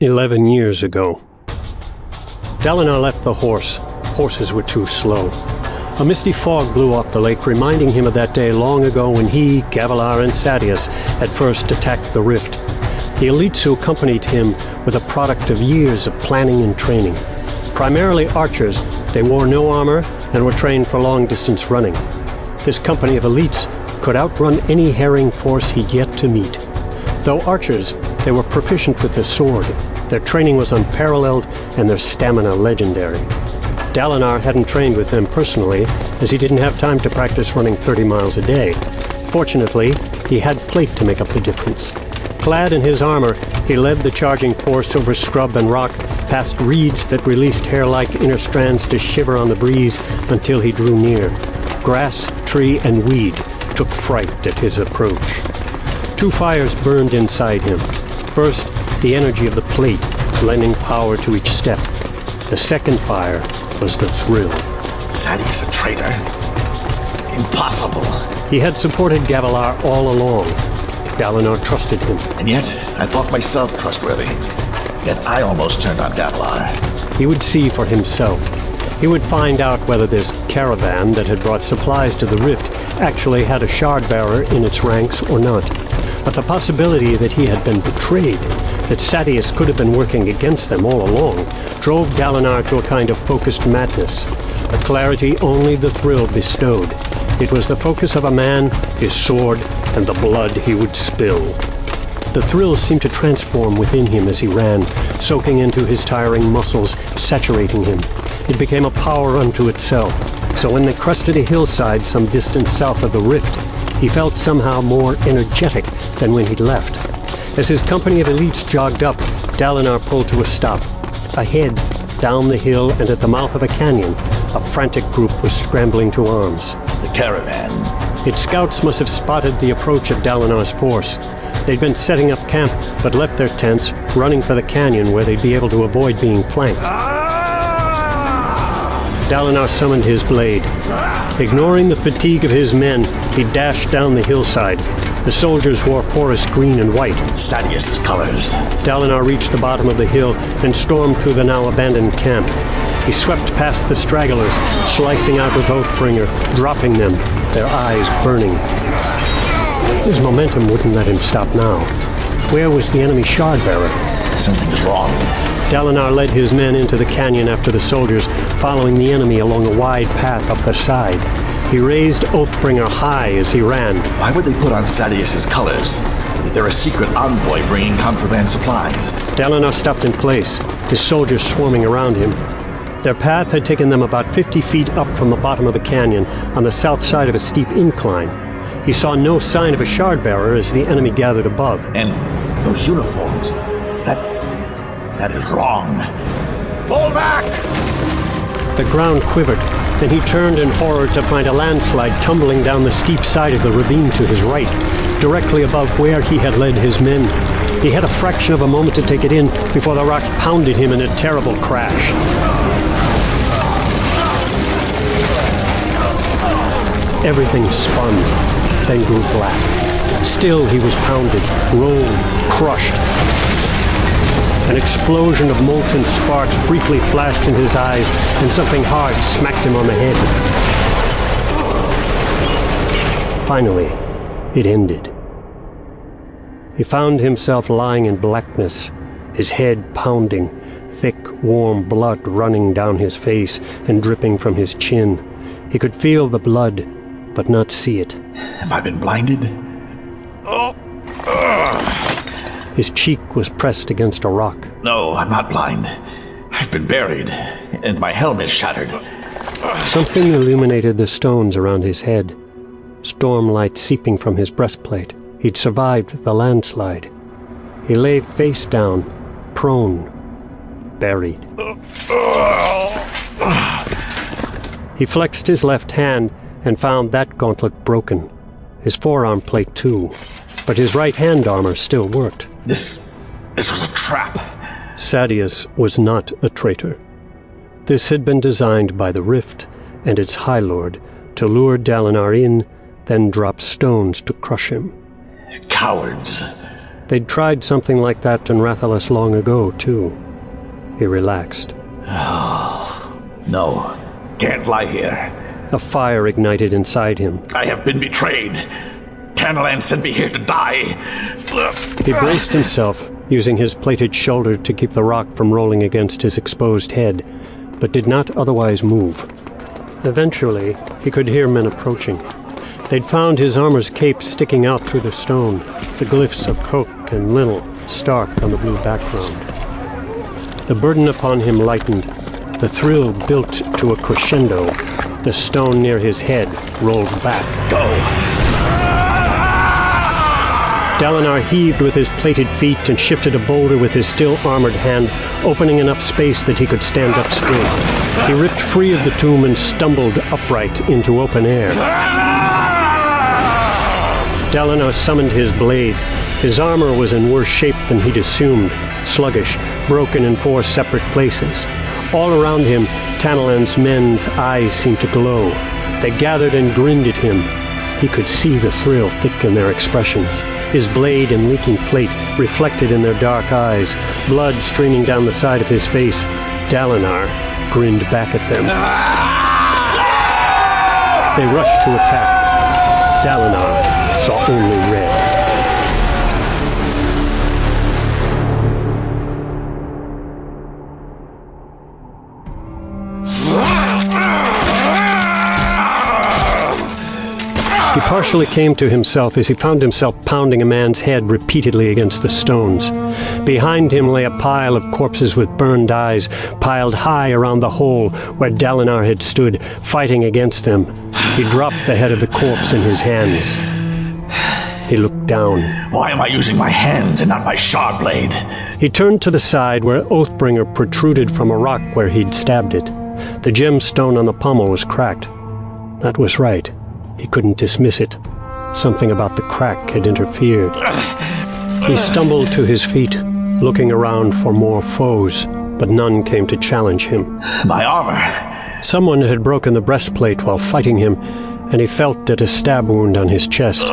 Eleven years ago. Dalinar left the horse. Horses were too slow. A misty fog blew off the lake, reminding him of that day long ago when he, Gavilar, and Sadeas had first attacked the rift. The elites who accompanied him were the product of years of planning and training. Primarily archers, they wore no armor and were trained for long-distance running. This company of elites could outrun any herring force he'd yet to meet. Though archers, they were proficient with the sword. Their training was unparalleled and their stamina legendary. Dalinar hadn't trained with them personally, as he didn't have time to practice running 30 miles a day. Fortunately, he had plate to make up the difference. Clad in his armor, he led the charging force over scrub and rock, past reeds that released hair-like inner strands to shiver on the breeze until he drew near. Grass, tree, and weed took fright at his approach. Two fires burned inside him. First, the energy of the plate, lending power to each step. The second fire was the thrill. Sadeas a traitor? Impossible. He had supported Gavilar all along. Dalinar trusted him. And yet, I thought myself trustworthy. Yet I almost turned on Gavilar. He would see for himself. He would find out whether this caravan that had brought supplies to the rift actually had a shard bearer in its ranks or not. But the possibility that he had been betrayed, that Sadeas could have been working against them all along, drove Dalinar to a kind of focused madness. A clarity only the thrill bestowed. It was the focus of a man, his sword, and the blood he would spill. The thrill seemed to transform within him as he ran, soaking into his tiring muscles, saturating him. It became a power unto itself. So when they crested a hillside some distance south of the rift, he felt somehow more energetic than when he'd left. As his company of elites jogged up, Dalinar pulled to a stop. Ahead, down the hill and at the mouth of a canyon, a frantic group was scrambling to arms. The caravan. Its scouts must have spotted the approach of Dalinar's force. They'd been setting up camp, but left their tents, running for the canyon where they'd be able to avoid being flanked. Ah! Dalinar summoned his blade. Ignoring the fatigue of his men, he dashed down the hillside. The soldiers wore forest green and white. Sadeas's colors. Dalinar reached the bottom of the hill and stormed through the now abandoned camp. He swept past the stragglers, slicing out with Oathbringer, dropping them, their eyes burning. His momentum wouldn't let him stop now. Where was the enemy shard bearer? Something's wrong. Dalinar led his men into the canyon after the soldiers, following the enemy along a wide path up the side. He raised Oathbringer high as he ran. Why would they put on Sadeas's colors? They're a secret envoy bringing contraband supplies. Dalinar stopped in place, his soldiers swarming around him. Their path had taken them about 50 feet up from the bottom of the canyon on the south side of a steep incline. He saw no sign of a shard bearer as the enemy gathered above. And those uniforms, that. that is wrong. Fall back! The ground quivered. Then he turned in horror to find a landslide tumbling down the steep side of the ravine to his right, directly above where he had led his men. He had a fraction of a moment to take it in before the rocks pounded him in a terrible crash. Everything spun, then grew black. Still he was pounded, rolled, crushed. An explosion of molten sparks briefly flashed in his eyes, and something hard smacked him on the head. Finally, it ended. He found himself lying in blackness, his head pounding, thick, warm blood running down his face and dripping from his chin. He could feel the blood, but not see it. Have I been blinded? Oh. His cheek was pressed against a rock. No, I'm not blind. I've been buried, and my helm is shattered. Something illuminated the stones around his head. Stormlight seeping from his breastplate. He'd survived the landslide. He lay face down, prone, buried. He flexed his left hand and found that gauntlet broken. His forearm plate too. But his right hand armor still worked. This. this was a trap. Sadeas was not a traitor. This had been designed by the Rift and its High Lord to lure Dalinar in, then drop stones to crush him. Cowards. They'd tried something like that in Rathalas long ago, too. He relaxed. No, can't lie here. A fire ignited inside him. I have been betrayed. Tanalan sent me here to die. He braced himself, using his plated shoulder to keep the rock from rolling against his exposed head, but did not otherwise move. Eventually, he could hear men approaching. They'd found his armor's cape sticking out through the stone, the glyphs of khokh and linil stark on the blue background. The burden upon him lightened. The thrill built to a crescendo. The stone near his head rolled back. Go! Dalinar heaved with his plated feet and shifted a boulder with his still armored hand, opening enough space that he could stand up straight. He ripped free of the tomb and stumbled upright into open air. Dalinar summoned his blade. His armor was in worse shape than he'd assumed, sluggish, broken in four separate places. All around him, Tanalan's men's eyes seemed to glow. They gathered and grinned at him. He could see the thrill thick in their expressions. His blade and leaking plate reflected in their dark eyes, blood streaming down the side of his face. Dalinar grinned back at them. They rushed to attack. Dalinar saw only red. Partially came to himself as he found himself pounding a man's head repeatedly against the stones. Behind him lay a pile of corpses with burned eyes, piled high around the hole where Dalinar had stood, fighting against them. He dropped the head of the corpse in his hands. He looked down. Why am I using my hands and not my shard blade? He turned to the side where Oathbringer protruded from a rock where he'd stabbed it. The gemstone on the pommel was cracked. That was right. He couldn't dismiss it. Something about the crack had interfered. He stumbled to his feet, looking around for more foes, but none came to challenge him. My armor. Someone had broken the breastplate while fighting him, and he felt at a stab wound on his chest.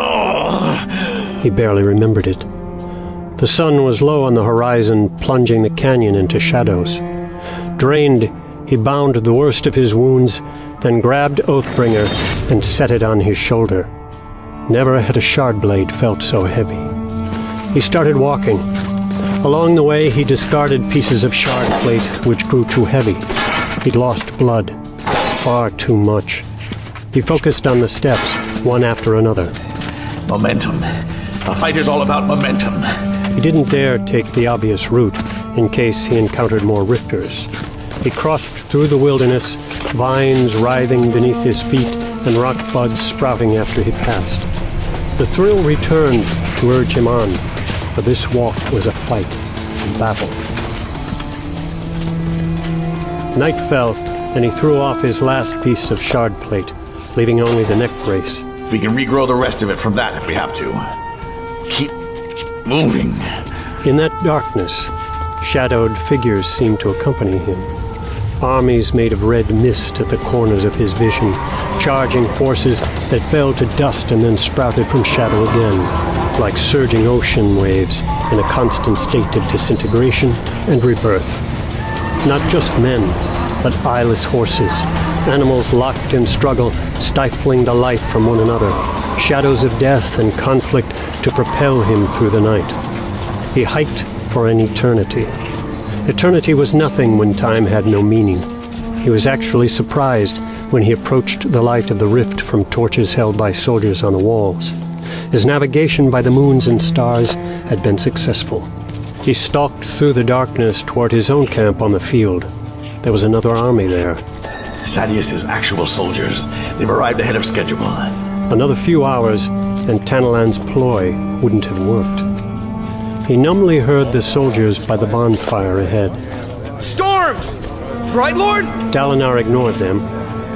He barely remembered it. The sun was low on the horizon, plunging the canyon into shadows. Drained, he bound the worst of his wounds, then grabbed Oathbringer and set it on his shoulder. Never had a shard blade felt so heavy. He started walking. Along the way, he discarded pieces of shard plate which grew too heavy. He'd lost blood. Far too much. He focused on the steps, one after another. Momentum. A fight is all about momentum. He didn't dare take the obvious route in case he encountered more rifters. He crossed through the wilderness, vines writhing beneath his feet and rock buds sprouting after he passed. The thrill returned to urge him on, for this walk was a fight, a battle. Night fell, and he threw off his last piece of shard plate, leaving only the neck brace. We can regrow the rest of it from that if we have to. Keep moving. In that darkness, shadowed figures seemed to accompany him. Armies made of red mist at the corners of his vision, charging forces that fell to dust and then sprouted from shadow again, like surging ocean waves in a constant state of disintegration and rebirth. Not just men, but eyeless horses, animals locked in struggle, stifling the life from one another, shadows of death and conflict to propel him through the night. He hiked for an eternity. Eternity was nothing when time had no meaning. He was actually surprised when he approached the light of the rift from torches held by soldiers on the walls. His navigation by the moons and stars had been successful. He stalked through the darkness toward his own camp on the field. There was another army there. Sadeas's actual soldiers. They've arrived ahead of schedule. Another few hours, and Tanalan's ploy wouldn't have worked. He numbly heard the soldiers by the bonfire ahead. Storms! Right, Lord? Dalinar ignored them,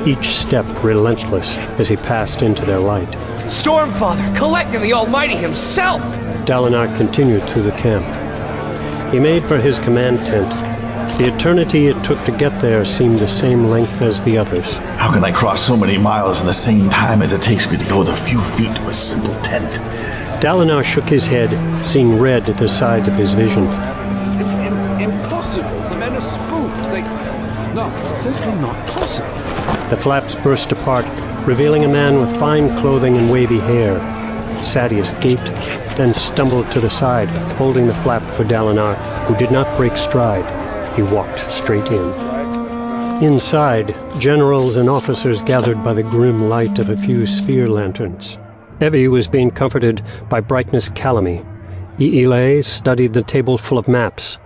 each step relentless as he passed into their light. Stormfather, collecting the Almighty himself! Dalinar continued through the camp. He made for his command tent. The eternity it took to get there seemed the same length as the others. How can I cross so many miles in the same time as it takes me to go the few feet to a simple tent? Dalinar shook his head, seeing red at the sides of his vision. Impossible. The men are spooked. They. No, simply not possible. The flaps burst apart, revealing a man with fine clothing and wavy hair. Sadeas gaped, then stumbled to the side, holding the flap for Dalinar, who did not break stride. He walked straight in. Inside, generals and officers gathered by the grim light of a few sphere lanterns. Evi was being comforted by Brightness Kalami. Ialai studied the table full of maps.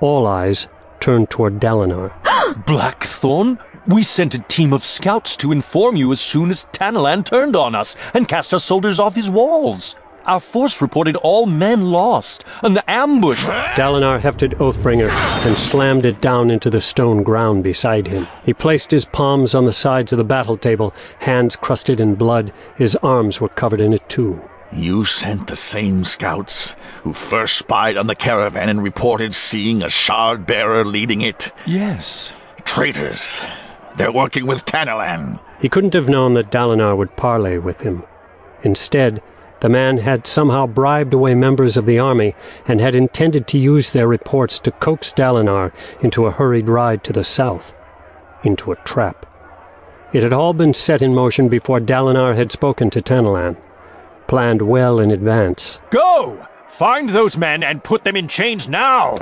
All eyes turned toward Dalinar. Blackthorn? We sent a team of scouts to inform you as soon as Tanalan turned on us and cast our soldiers off his walls. Our force reported all men lost, and the ambush. Dalinar hefted Oathbringer and slammed it down into the stone ground beside him. He placed his palms on the sides of the battle table, hands crusted in blood. His arms were covered in it too. You sent the same scouts who first spied on the caravan and reported seeing a shard bearer leading it. Yes. Traitors. They're working with Tanalan. He couldn't have known that Dalinar would parley with him. Instead, the man had somehow bribed away members of the army and had intended to use their reports to coax Dalinar into a hurried ride to the south, into a trap. It had all been set in motion before Dalinar had spoken to Tanalan, planned well in advance. Go! Find those men and put them in chains now!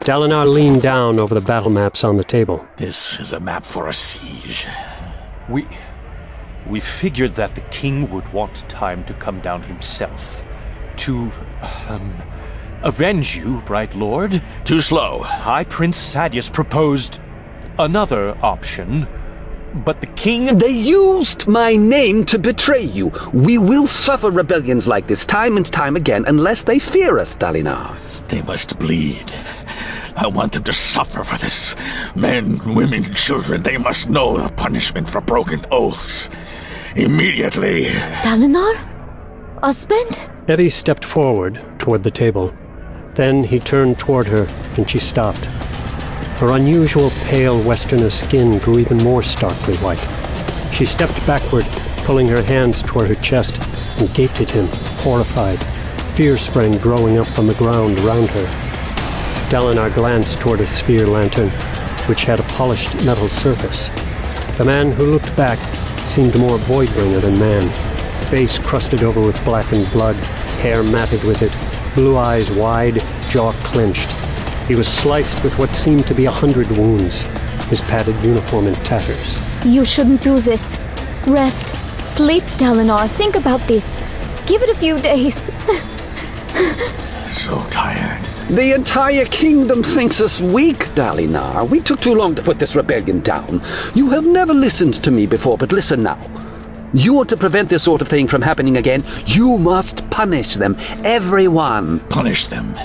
Dalinar leaned down over the battle maps on the table. This is a map for a siege. We. We figured that the king would want time to come down himself. To, um, avenge you, Bright Lord. Too slow. High Prince Sadeas proposed another option, but the king. They used my name to betray you. We will suffer rebellions like this time and time again unless they fear us, Dalinar. They must bleed. I want them to suffer for this. Men, women, children, they must know the punishment for broken oaths. Immediately. Dalinar? Osband? Evi stepped forward toward the table. Then he turned toward her, and she stopped. Her unusual pale westerner skin grew even more starkly white. She stepped backward, pulling her hands toward her chest, and gaped at him, horrified, fearspren growing up from the ground around her. Dalinar glanced toward a sphere lantern, which had a polished metal surface. The man who looked back seemed more voidbringer than man. Face crusted over with blackened blood, hair matted with it, blue eyes wide, jaw clenched. He was sliced with what seemed to be a hundred wounds, his padded uniform in tatters. You shouldn't do this. Rest. Sleep, Dalinar. Think about this. Give it a few days. So tired. The entire kingdom thinks us weak, Dalinar. We took too long to put this rebellion down. You have never listened to me before, but listen now. You want to prevent this sort of thing from happening again? You must punish them. Everyone. Punish them.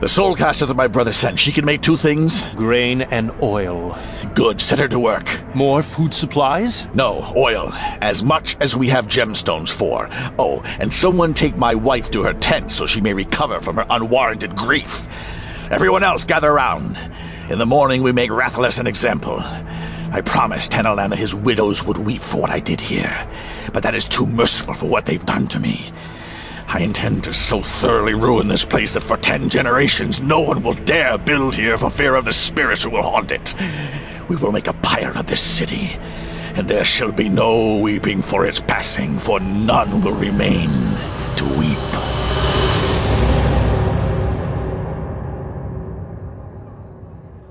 The soul caster that my brother sent, she can make two things. Grain and oil. Good, set her to work. More food supplies? No, oil. As much as we have gemstones for. Oh, and someone take my wife to her tent so she may recover from her unwarranted grief. Everyone else gather round. In the morning we make Rathalas an example. I promised Tanalan that his widows would weep for what I did here, but that is too merciful for what they've done to me. I intend to so thoroughly ruin this place that for ten generations no one will dare build here for fear of the spirits who will haunt it. We will make a pyre of this city, and there shall be no weeping for its passing, for none will remain to weep.